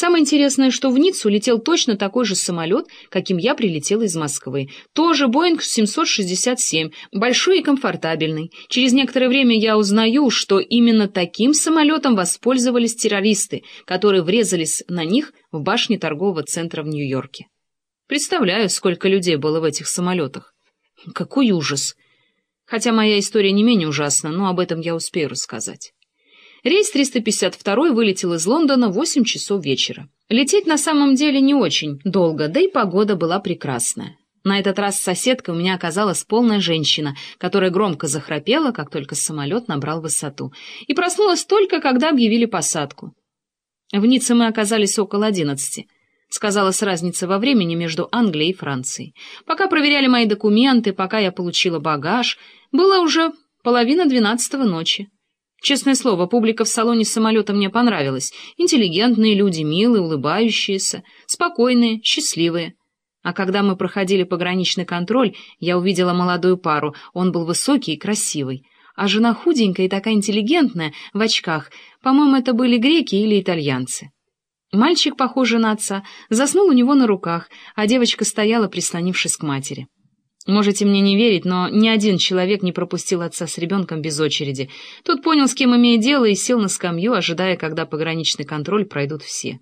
Самое интересное, что в Ниццу летел точно такой же самолет, каким я прилетела из Москвы. Тоже Боинг 767, большой и комфортабельный. Через некоторое время я узнаю, что именно таким самолетом воспользовались террористы, которые врезались на них в башне торгового центра в Нью-Йорке. Представляю, сколько людей было в этих самолетах. Какой ужас! Хотя моя история не менее ужасна, но об этом я успею рассказать. Рейс 352 вылетел из Лондона в 8 часов вечера. Лететь на самом деле не очень долго, да и погода была прекрасная. На этот раз соседка у меня оказалась полная женщина, которая громко захрапела, как только самолет набрал высоту, и проснулась только, когда объявили посадку. В Ницце мы оказались около одиннадцати. Сказалась разница во времени между Англией и Францией. Пока проверяли мои документы, пока я получила багаж, было уже половина двенадцатого ночи. Честное слово, публика в салоне самолета мне понравилась. Интеллигентные люди, милые, улыбающиеся, спокойные, счастливые. А когда мы проходили пограничный контроль, я увидела молодую пару. Он был высокий и красивый. А жена худенькая и такая интеллигентная, в очках. По-моему, это были греки или итальянцы. Мальчик, похожий на отца, заснул у него на руках, а девочка стояла, прислонившись к матери. Можете мне не верить, но ни один человек не пропустил отца с ребенком без очереди. Тот понял, с кем имеет дело, и сел на скамью, ожидая, когда пограничный контроль пройдут все.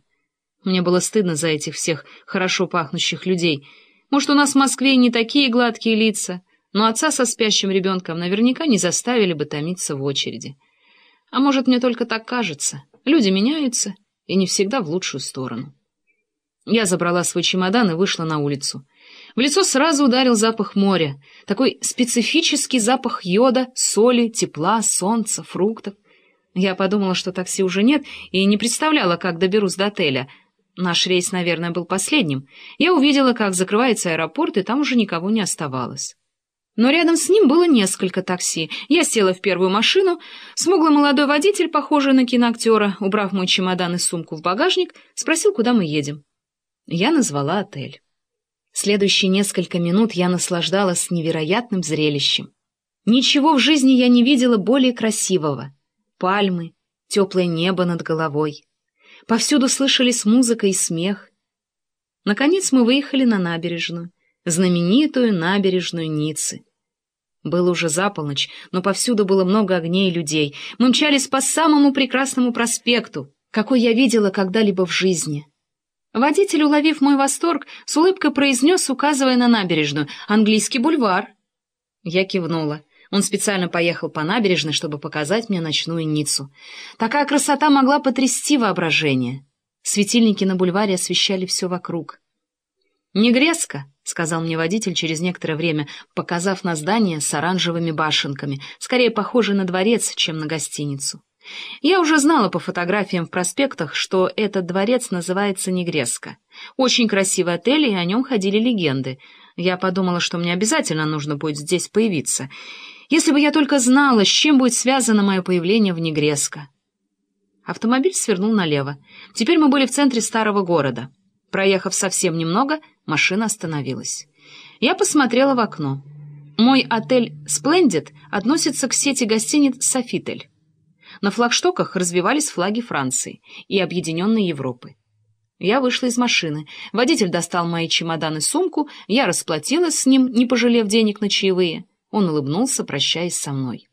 Мне было стыдно за этих всех хорошо пахнущих людей. Может, у нас в Москве не такие гладкие лица, но отца со спящим ребенком наверняка не заставили бы томиться в очереди. А может, мне только так кажется. Люди меняются, и не всегда в лучшую сторону. Я забрала свой чемодан и вышла на улицу. В лицо сразу ударил запах моря, такой специфический запах йода, соли, тепла, солнца, фруктов. Я подумала, что такси уже нет, и не представляла, как доберусь до отеля. Наш рейс, наверное, был последним. Я увидела, как закрывается аэропорт, и там уже никого не оставалось. Но рядом с ним было несколько такси. Я села в первую машину. Смуглый молодой водитель, похожий на киноактера, убрав мой чемодан и сумку в багажник, спросил, куда мы едем. Я назвала отель. Следующие несколько минут я наслаждалась невероятным зрелищем. Ничего в жизни я не видела более красивого. Пальмы, теплое небо над головой. Повсюду слышались музыка и смех. Наконец мы выехали на набережную, знаменитую набережную Ниццы. Было уже за полночь, но повсюду было много огней и людей. Мы мчались по самому прекрасному проспекту, какой я видела когда-либо в жизни. Водитель, уловив мой восторг, с улыбкой произнес, указывая на набережную, «Английский бульвар». Я кивнула. Он специально поехал по набережной, чтобы показать мне ночную Ниццу. Такая красота могла потрясти воображение. Светильники на бульваре освещали все вокруг. «Негрезка», — сказал мне водитель через некоторое время, показав на здание с оранжевыми башенками, скорее похожее на дворец, чем на гостиницу. Я уже знала по фотографиям в проспектах, что этот дворец называется Негреско. Очень красивый отель, и о нем ходили легенды. Я подумала, что мне обязательно нужно будет здесь появиться. Если бы я только знала, с чем будет связано мое появление в Негреско. Автомобиль свернул налево. Теперь мы были в центре старого города. Проехав совсем немного, машина остановилась. Я посмотрела в окно. Мой отель «Сплендид» относится к сети гостиниц «Софитель». На флагштоках развивались флаги Франции и Объединенной Европы. Я вышла из машины. Водитель достал мои чемоданы и сумку, я расплатилась с ним, не пожалев денег на чаевые. Он улыбнулся, прощаясь со мной.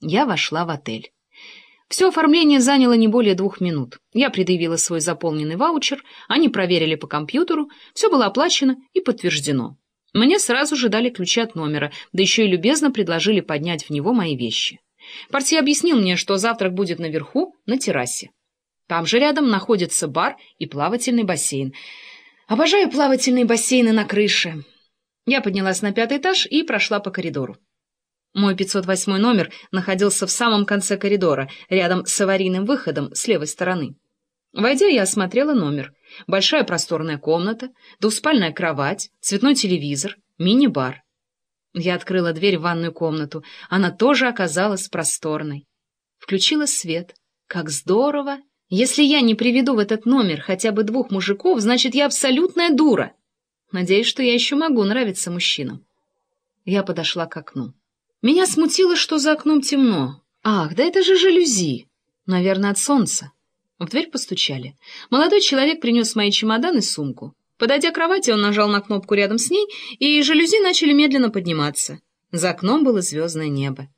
Я вошла в отель. Все оформление заняло не более двух минут. Я предъявила свой заполненный ваучер, они проверили по компьютеру, все было оплачено и подтверждено. Мне сразу же дали ключи от номера, да еще и любезно предложили поднять в него мои вещи. Портье объяснил мне, что завтрак будет наверху, на террасе. Там же рядом находится бар и плавательный бассейн. Обожаю плавательные бассейны на крыше. Я поднялась на пятый этаж и прошла по коридору. Мой 508 номер находился в самом конце коридора, рядом с аварийным выходом с левой стороны. Войдя, я осмотрела номер. Большая просторная комната, двуспальная кровать, цветной телевизор, мини-бар. Я открыла дверь в ванную комнату. Она тоже оказалась просторной. Включила свет. Как здорово! Если я не приведу в этот номер хотя бы двух мужиков, значит, я абсолютная дура. Надеюсь, что я еще могу нравиться мужчинам. Я подошла к окну. Меня смутило, что за окном темно. Ах, да это же жалюзи. Наверное, от солнца. В дверь постучали. Молодой человек принес мои чемодан и сумку. Подойдя к кровати, он нажал на кнопку рядом с ней, и жалюзи начали медленно подниматься. За окном было звездное небо.